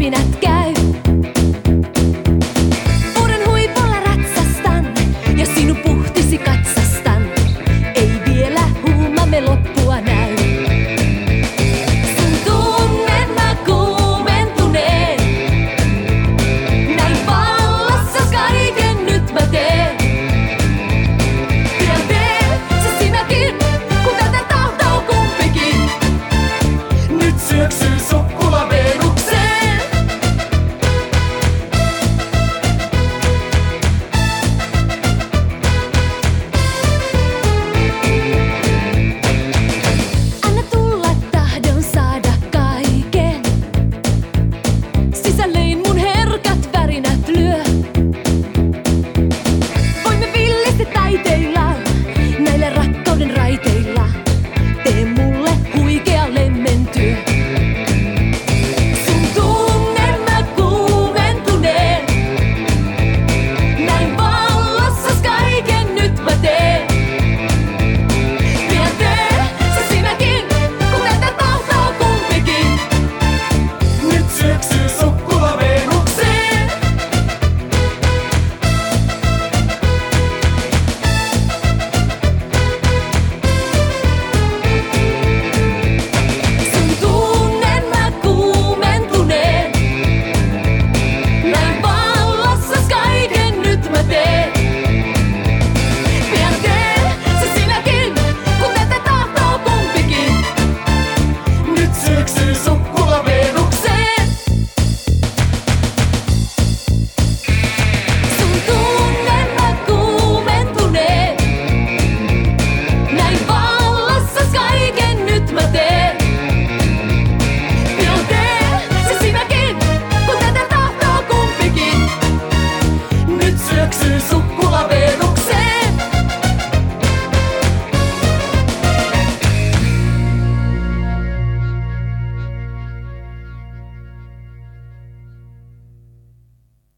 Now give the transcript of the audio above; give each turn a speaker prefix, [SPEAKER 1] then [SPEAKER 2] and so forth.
[SPEAKER 1] happy that sky.